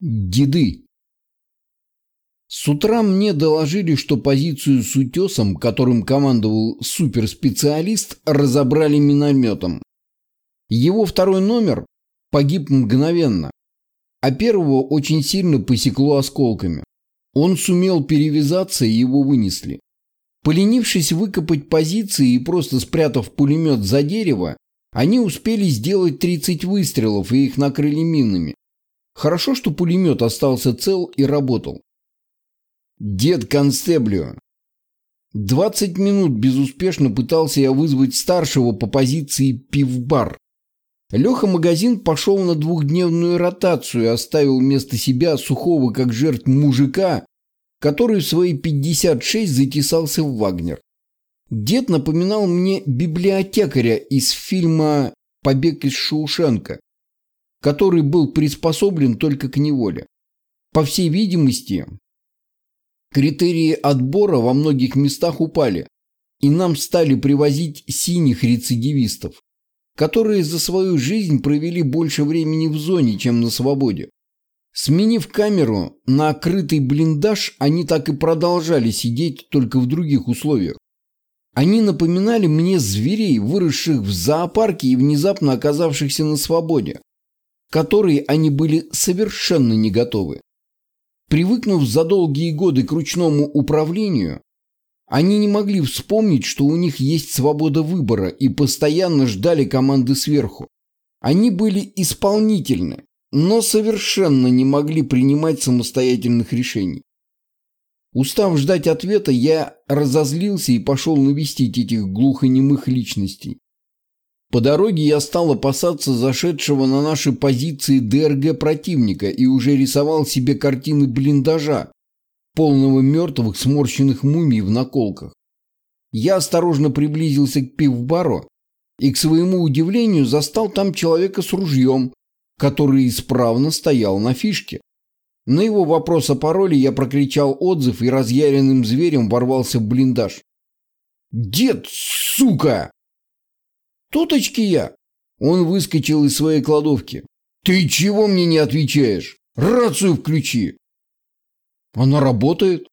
Деды. С утра мне доложили, что позицию с утесом, которым командовал суперспециалист, разобрали минометом. Его второй номер погиб мгновенно, а первого очень сильно посекло осколками. Он сумел перевязаться, и его вынесли. Поленившись выкопать позиции и просто спрятав пулемет за дерево, они успели сделать 30 выстрелов и их накрыли минами. Хорошо, что пулемет остался цел и работал. Дед Констеблю. Двадцать минут безуспешно пытался я вызвать старшего по позиции пивбар. Леха Магазин пошел на двухдневную ротацию и оставил вместо себя сухого как жертв мужика, который в свои 56 затесался в Вагнер. Дед напоминал мне библиотекаря из фильма «Побег из Шоушенка», который был приспособлен только к неволе. По всей видимости, критерии отбора во многих местах упали, и нам стали привозить синих рецидивистов, которые за свою жизнь провели больше времени в зоне, чем на свободе. Сменив камеру на открытый блиндаж, они так и продолжали сидеть, только в других условиях. Они напоминали мне зверей, выросших в зоопарке и внезапно оказавшихся на свободе которой они были совершенно не готовы. Привыкнув за долгие годы к ручному управлению, они не могли вспомнить, что у них есть свобода выбора и постоянно ждали команды сверху. Они были исполнительны, но совершенно не могли принимать самостоятельных решений. Устав ждать ответа, я разозлился и пошел навестить этих глухонемых личностей. По дороге я стал опасаться зашедшего на наши позиции ДРГ противника и уже рисовал себе картины блиндажа, полного мертвых сморщенных мумий в наколках. Я осторожно приблизился к пивбару и, к своему удивлению, застал там человека с ружьем, который исправно стоял на фишке. На его вопрос о пароле я прокричал отзыв и разъяренным зверем ворвался в блиндаж. «Дед, сука!» «Туточки я!» Он выскочил из своей кладовки. «Ты чего мне не отвечаешь? Рацию включи!» «Она работает!»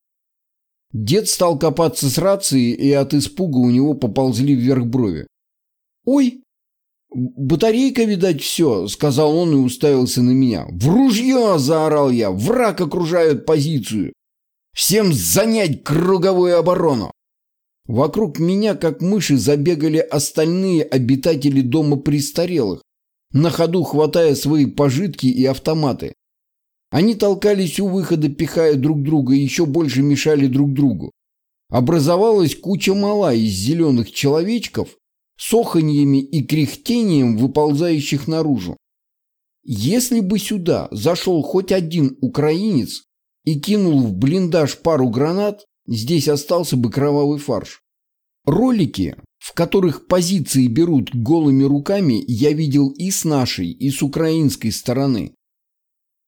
Дед стал копаться с рацией, и от испуга у него поползли вверх брови. «Ой, батарейка, видать, все», — сказал он и уставился на меня. «В ружье!» — заорал я. «Враг окружает позицию! Всем занять круговую оборону!» Вокруг меня, как мыши, забегали остальные обитатели дома престарелых, на ходу хватая свои пожитки и автоматы. Они толкались у выхода, пихая друг друга и еще больше мешали друг другу. Образовалась куча мала из зеленых человечков с оханьями и кряхтением, выползающих наружу. Если бы сюда зашел хоть один украинец и кинул в блиндаж пару гранат, Здесь остался бы кровавый фарш. Ролики, в которых позиции берут голыми руками, я видел и с нашей, и с украинской стороны.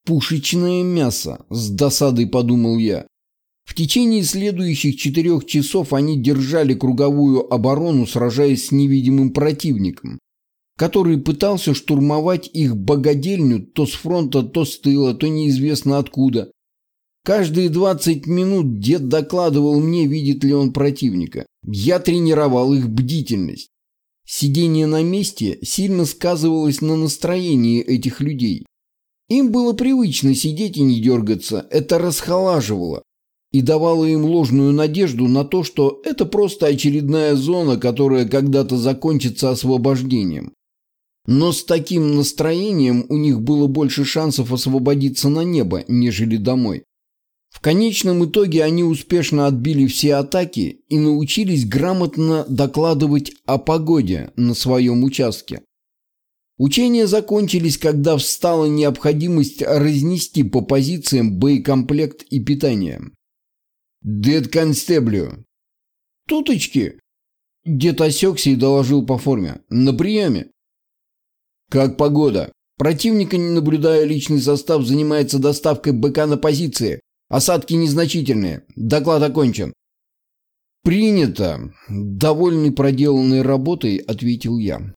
Пушечное мясо, с досадой подумал я. В течение следующих четырех часов они держали круговую оборону, сражаясь с невидимым противником, который пытался штурмовать их богадельню то с фронта, то с тыла, то неизвестно откуда, Каждые 20 минут дед докладывал мне, видит ли он противника. Я тренировал их бдительность. Сидение на месте сильно сказывалось на настроении этих людей. Им было привычно сидеть и не дергаться, это расхолаживало и давало им ложную надежду на то, что это просто очередная зона, которая когда-то закончится освобождением. Но с таким настроением у них было больше шансов освободиться на небо, нежели домой. В конечном итоге они успешно отбили все атаки и научились грамотно докладывать о погоде на своем участке. Учения закончились, когда встала необходимость разнести по позициям боекомплект и питание. «Дед Констеблю!» «Туточки!» Дед осекся и доложил по форме. «На приеме!» «Как погода?» Противника, не наблюдая личный состав, занимается доставкой БК на позиции. Осадки незначительные. Доклад окончен. Принято. Довольный проделанной работой, ответил я.